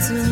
to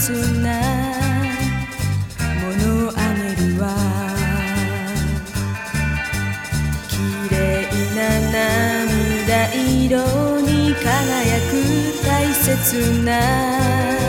切なも物あげるは綺麗な涙色に輝く大切な